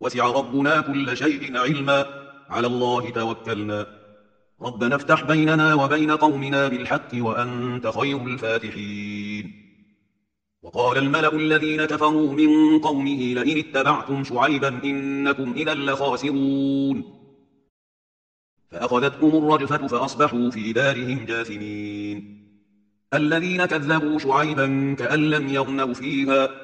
وسع ربنا كل شيء علما. على الله توكلنا. ربنا افتح بيننا وبين قومنا بالحق وأنت خير الفاتحين. وقال الملأ الذين كفروا من قومه لئن اتبعتم شعيبا إنكم إذا لخاسرون. فأخذتكم الرجفة فأصبحوا في دارهم جاثمين. الذين كذبوا شعيبا كأن لم يغنوا فيها.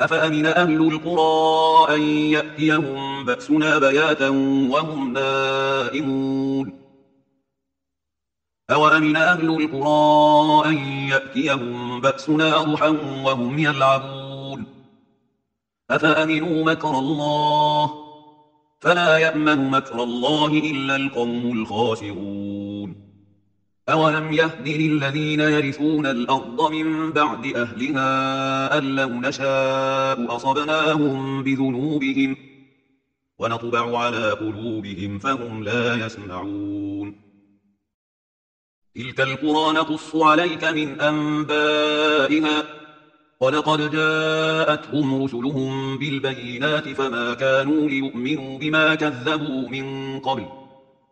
أفأمن أهل القرى أن يأتيهم بأسنا بياتا وهم نائمون أوأمن أهل القرى أن يأتيهم بأسنا ضحا وهم يلعبون أفأمنوا مكر الله فلا يأمن مكر الله إلا القوم الخاسرون أولم يهن للذين يرثون الأرض من بعد أهلها أن لو نشاء أصبناهم بذنوبهم ونطبع على قلوبهم فهم لا يسمعون تلك القرى نقص عليك من أنبائها ولقد جاءتهم رسلهم بالبينات فما كانوا ليؤمنوا بما كذبوا من قبل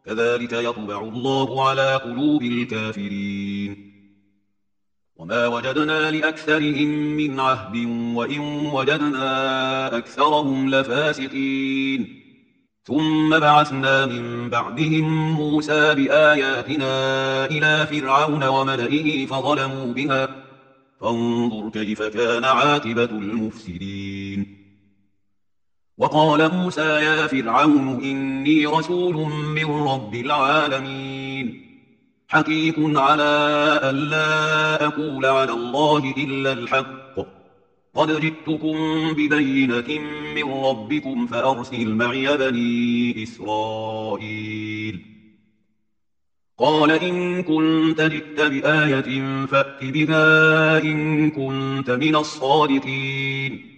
كذلك يطبع الله على قلوب الكافرين. وما وجدنا لأكثرهم من عهد وإن وجدنا أكثرهم لفاسقين. ثم بعثنا من بعدهم موسى بآياتنا إلى فرعون وملئه فظلموا بها. فانظر كيف كان عاقبة المفسدين. وقال موسى يا فرعون إني رسول من رب العالمين. حقيق على أن لا أقول على الله إلا الحق. قد جئتكم ببينة من ربكم فأرسل معي بني إسرائيل. قال إن كنت جئت بآية فأت بها إن كنت من الصادقين.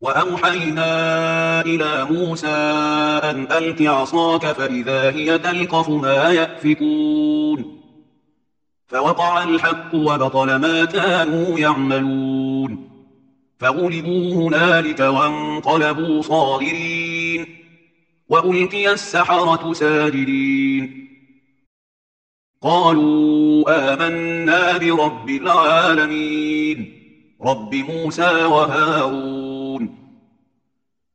وأوحينا إلى موسى أن ألك عصاك فإذا هي تلقف ما يأفكون. فوقع الحق وبطل ما كانوا يعملون. فغلبوا هنالك وانقلبوا صاغرين. وألقي السحرة ساجدين. قالوا آمنا برب العالمين. رب موسى وهارون.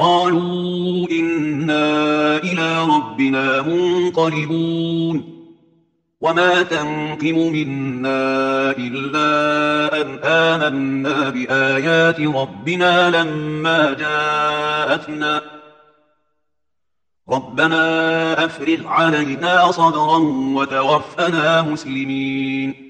قالوا إنا إلى ربنا منقلبون. وما تنقم منا إلا أن آمنا بآيات ربنا لما جاءتنا. ربنا أفرغ علينا صدرا وتوفنا مسلمين.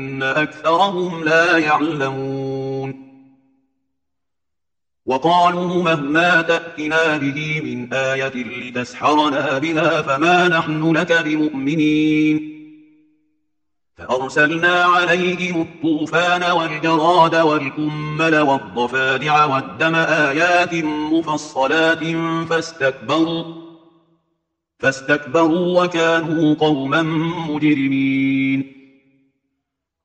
أكثرهم لا يعلمون. وقالوا مهما تأتنا به من آية لتسحرنا بها فما نحن لك بمؤمنين. فأرسلنا عليهم الطوفان والجراد والكمل والضفادع والدم آيات مفصلات فاستكبروا فاستكبروا وكانوا قوما مجرمين.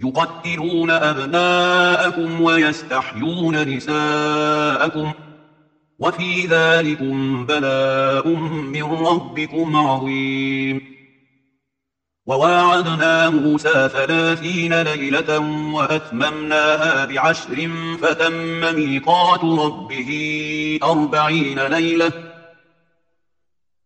يقتلون أبناءكم ويستحيون نساءكم وفي ذلكم بلاء من ربكم عظيم. وواعدنا موسى ثلاثين ليلة وأتممناها بعشر فتم ميقات ربه أربعين ليلة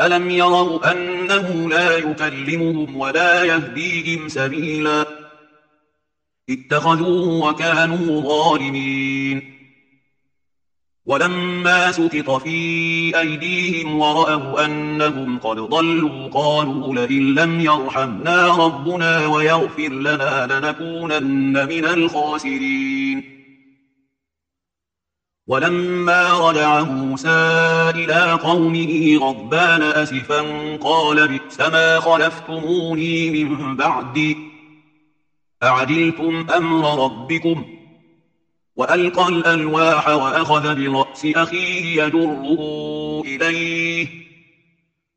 ألم يروا أنه لا يكلمهم ولا يهديهم سبيلا اتخذوه وكانوا ظالمين ولما سكط في أيديهم ورأوا أنهم قد ضلوا قالوا لئن لم يرحمنا ربنا ويغفر لنا لنكونن من الخاسرين ولما رجع موسى إلى قومه غضبان أسفا قال بئس ما خلفتموني من بعدي. أعدلتم أمر ربكم؟ وألقى الألواح وأخذ برأس أخيه يجره إليه.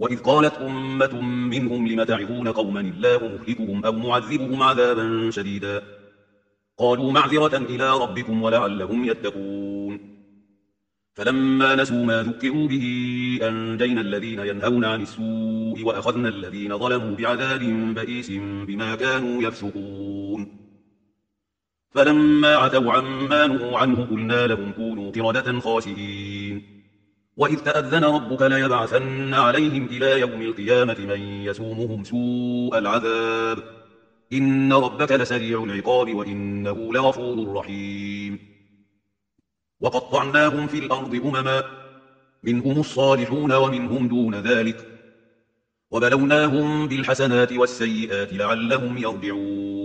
وإذ قالت أمة منهم لم تعظون قوما الله مهلكهم أو معذبهم عذابا شديدا. قالوا معذرة إلى ربكم ولعلهم يتقون. فلما نسوا ما ذكروا به أنجينا الذين ينهون عن السوء وأخذنا الذين ظلموا بعذاب بئيس بما كانوا يفسقون. فلما عتوا عما نهوا عنه قلنا لهم كونوا قردة خاسئين. وَإِذْ تَأَذَّنَ رَبُّكَ لَيَبْعَثَنَّ عَلَيْهِمْ إِلَى يَوْمِ الْقِيَامَةِ مَنْ يَسُومُهُمْ سُوءَ الْعَذَابِ إِنَّ رَبَّكَ لَسَرِيعُ الْعِقَابِ وَإِنَّهُ لَغَفُورٌ رَحِيمٌ وَقَطَّعْنَاهُمْ فِي الْأَرْضِ أُمَمًا مِنْهُمُ الصَّالِحُونَ وَمِنْهُمْ دُونَ ذَلِكَ وَبَلَوْنَاهُمْ بِالْحَسَنَاتِ وَالسَّيِّئَاتِ لَعَلَّهُمْ يَرْجِعُونَ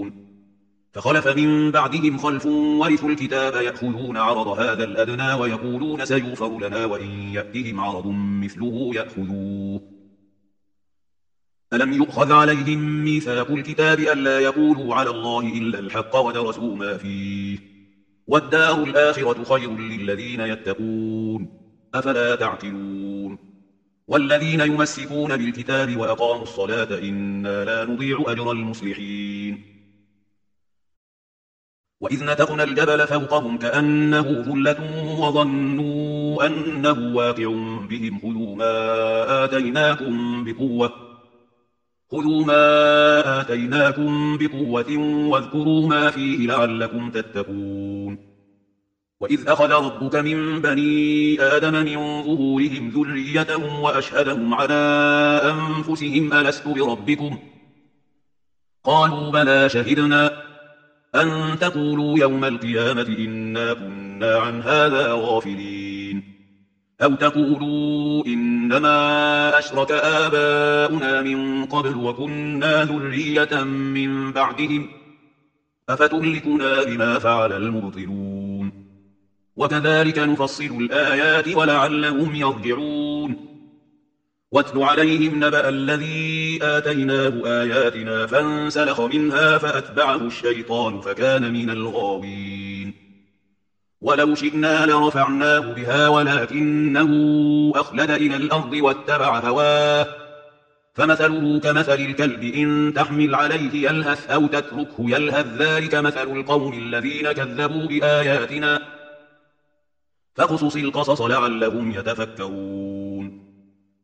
فخلف من بعدهم خلف ورثوا الكتاب يأخذون عرض هذا الأدنى ويقولون سيغفر لنا وإن يأتهم عرض مثله يأخذوه. ألم يؤخذ عليهم ميثاق الكتاب ألا يقولوا على الله إلا الحق ودرسوا ما فيه؟ والدار الآخرة خير للذين يتقون. أفلا تعتلون والذين يمسكون بالكتاب وأقاموا الصلاة إنا لا نضيع أجر المصلحين. وإذ نتقنا الجبل فوقهم كأنه ذلة وظنوا أنه واقع بهم خذوا ما آتيناكم بقوة خذوا ما آتيناكم بقوة واذكروا ما فيه لعلكم تتقون وإذ أخذ ربك من بني آدم من ظهورهم ذريتهم وأشهدهم على أنفسهم ألست بربكم قالوا بلى شهدنا أن تقولوا يوم القيامة إنا كنا عن هذا غافلين. أو تقولوا إنما أشرك آباؤنا من قبل وكنا ذرية من بعدهم. أفتهلكنا بما فعل المبطلون. وكذلك نفصل الآيات ولعلهم يرجعون. واتل عليهم نبأ الذي آتيناه آياتنا فانسلخ منها فأتبعه الشيطان فكان من الغاوين. ولو شئنا لرفعناه بها ولكنه أخلد إلى الأرض واتبع هواه. فمثله كمثل الكلب إن تحمل عليه يلهث أو تتركه يلهث ذلك مثل القوم الذين كذبوا بآياتنا. فقصص القصص لعلهم يتفكرون.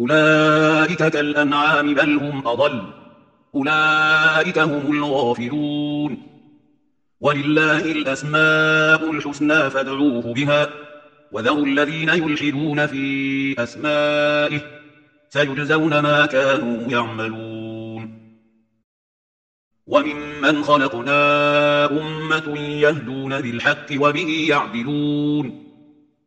أولئك كالأنعام بل هم أضل. أولئك هم الغافلون. ولله الأسماء الحسنى فادعوه بها. وذروا الذين يلحدون في أسمائه. سيجزون ما كانوا يعملون. وممن خلقنا أمة يهدون بالحق وبه يعدلون.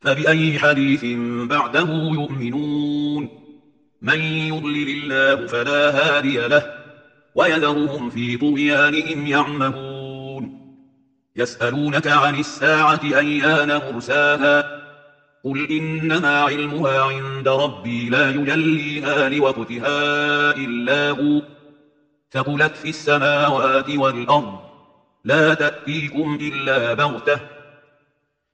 فبأي حديث بعده يؤمنون؟ من يضلل الله فلا هادي له ويذرهم في طغيانهم يعمهون. يسألونك عن الساعة أيان مرساها؟ قل إنما علمها عند ربي لا يجليها لوقتها إلا هو. ثقلت في السماوات والأرض لا تأتيكم إلا بغتة.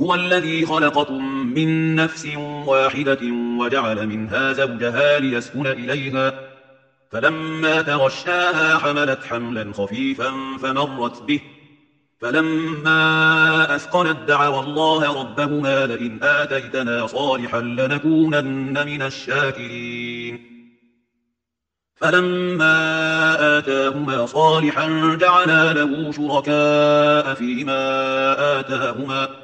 هو الذي خلقكم من نفس واحدة وجعل منها زوجها ليسكن إليها. فلما تغشاها حملت حملا خفيفا فمرت به. فلما أثقلت دعوا الله ربهما لئن آتيتنا صالحا لنكونن من الشاكرين. فلما آتاهما صالحا جعلا له شركاء فيما آتاهما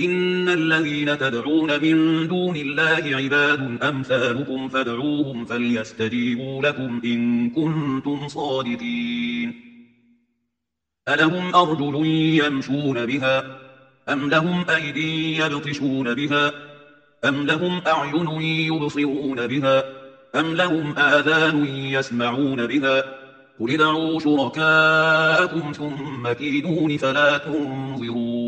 إن الذين تدعون من دون الله عباد أمثالكم فادعوهم فليستجيبوا لكم إن كنتم صادقين. ألهم أرجل يمشون بها؟ أم لهم أيدي يبطشون بها؟ أم لهم أعين يبصرون بها؟ أم لهم آذان يسمعون بها؟ قل دعوا شركاءكم ثم كيدون فلا تنظرون.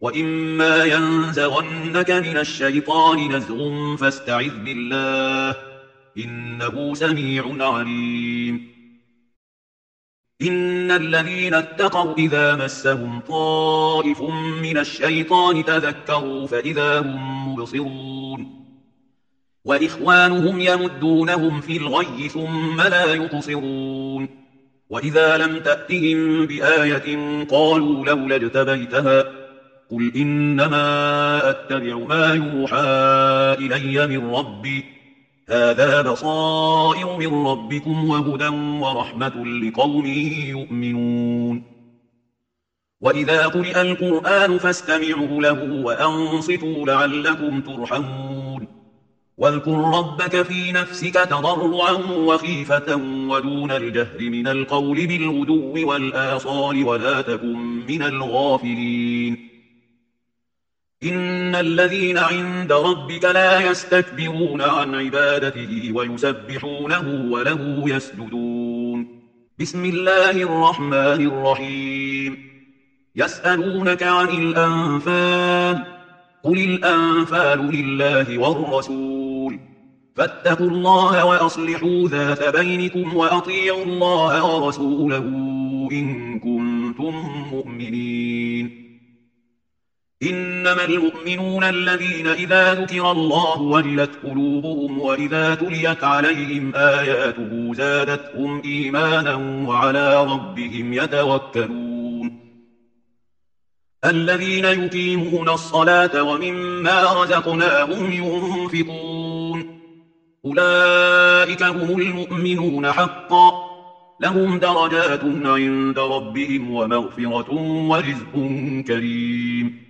وَإِمَّا يَنزَغَنَّكَ مِنَ الشَّيْطَانِ نَزْغٌ فَاسْتَعِذْ بِاللَّهِ إِنَّهُ سَمِيعٌ عَلِيمٌ. إِنَّ الَّذِينَ اتَّقَوْا إِذَا مَسَّهُمْ طَائِفٌ مِنَ الشَّيْطَانِ تَذَكَّرُوا فَإِذَا هُمْ مُبْصِرُونَ. وَإِخْوَانُهُمْ يَمُدُّونَهُمْ فِي الْغَيِّ ثُمَّ لَا يُقْصِرُونَ وَإِذَا لَمْ تَأْتِهِمْ بِآيَةٍ قَالُوا لَوْلَا اجْتَبَيْتَهَا قل إنما أتبع ما يوحى إلي من ربي. هذا بصائر من ربكم وهدى ورحمة لقوم يؤمنون. وإذا قرئ القرآن فاستمعوا له وأنصتوا لعلكم ترحمون. واذكر ربك في نفسك تضرعا وخيفة ودون الجهر من القول بالغدو والآصال ولا تكن من الغافلين. إن الذين عند ربك لا يستكبرون عن عبادته ويسبحونه وله يسجدون. بسم الله الرحمن الرحيم. يسألونك عن الأنفال قل الأنفال لله والرسول. فاتقوا الله وأصلحوا ذات بينكم وأطيعوا الله ورسوله إن كنتم مؤمنين. إنما المؤمنون الذين إذا ذكر الله ولت قلوبهم وإذا تليت عليهم آياته زادتهم إيمانا وعلى ربهم يتوكلون. الذين يقيمون الصلاة ومما رزقناهم ينفقون. أولئك هم المؤمنون حقا. لهم درجات عند ربهم ومغفرة ورزق كريم.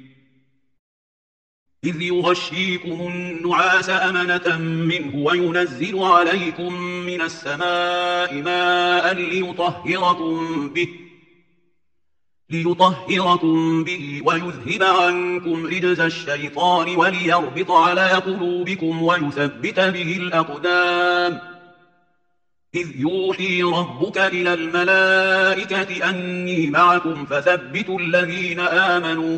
إذ يغشيكم النعاس أمنة منه وينزل عليكم من السماء ماء ليطهركم به ليطهركم به ويذهب عنكم رجز الشيطان وليربط على قلوبكم ويثبت به الأقدام. إذ يوحي ربك إلى الملائكة أني معكم فثبتوا الذين آمنوا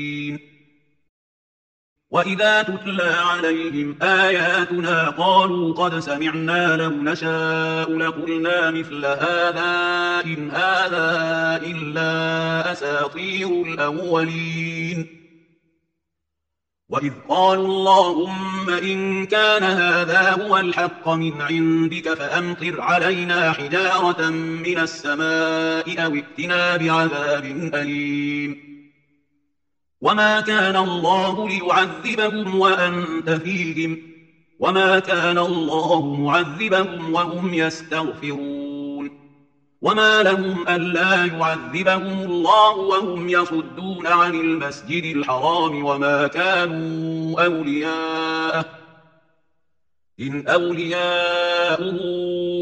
وَإِذَا تُتْلَى عَلَيْهِمْ آيَاتُنَا قَالُوا قَدْ سَمِعْنَا لَوْ نَشَاءُ لَقُلْنَا مِثْلَ هَذَا إِنْ هَذَا إِلَّا أَسَاطِيرُ الْأَوَّلِينَ وَإِذْ قَالُوا اللَّهُمَّ إِنْ كَانَ هَذَا هُوَ الْحَقَّ مِنْ عِنْدِكَ فَأَمْطِرْ عَلَيْنَا حِجَارَةً مِنَ السَّمَاءِ أَوِ ائْتِنَا بِعَذَابٍ أَلِيمٍ وما كان الله ليعذبهم وأنت فيهم وما كان الله معذبهم وهم يستغفرون وما لهم ألا يعذبهم الله وهم يصدون عن المسجد الحرام وما كانوا أولياءه إن أولياءه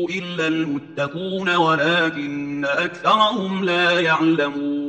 إلا المتقون ولكن أكثرهم لا يعلمون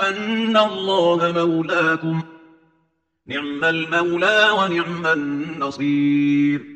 أن الله مولاكم. نعم المولى ونعم النصير.